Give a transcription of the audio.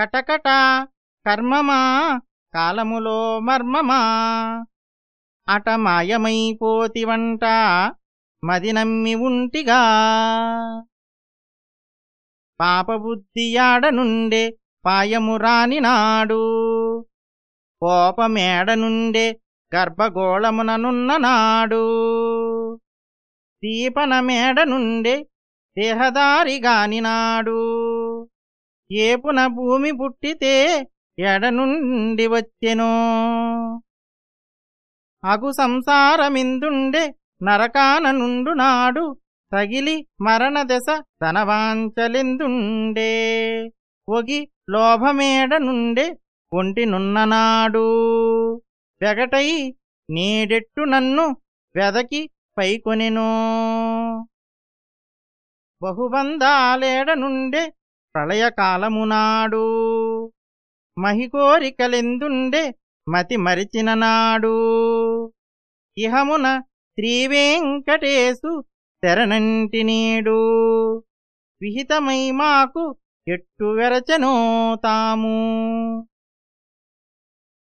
కటకట కర్మమా కాలములో మర్మమా? అట మాయమైపోతివంట మది నమ్మి ఉంటిగా? పాపబుద్ధియాడ నుండే పాయము రాని నాడు? కోపమేడ నుండే గర్భగోళముననున్న నాడు? దీపన మేడ నుండే దేహదారిగాని నాడు? ఏపున భూమి పుట్టితే ఎడనుండి వచ్చెనో? అగు సంసారమిందుండే నరకాన నుండు నాడు తగిలి మరణ దశ ధనవాంచలెందుండే ఒగి లోభమేడ నుండే ఒంటినున్ననాడు వెగటై నీడెట్టు నన్ను వెదకి పైకొనెనో? బహుబంధాలేడ నుండే ప్రళయకాలమునాడు మహికోరికలెందుండే మతి మరిచిన నాడు ఇహమున శ్రీవేంకటేశు తెరనంటినీడు విహితమై మాకు ఎట్టు వెరచనో తాము.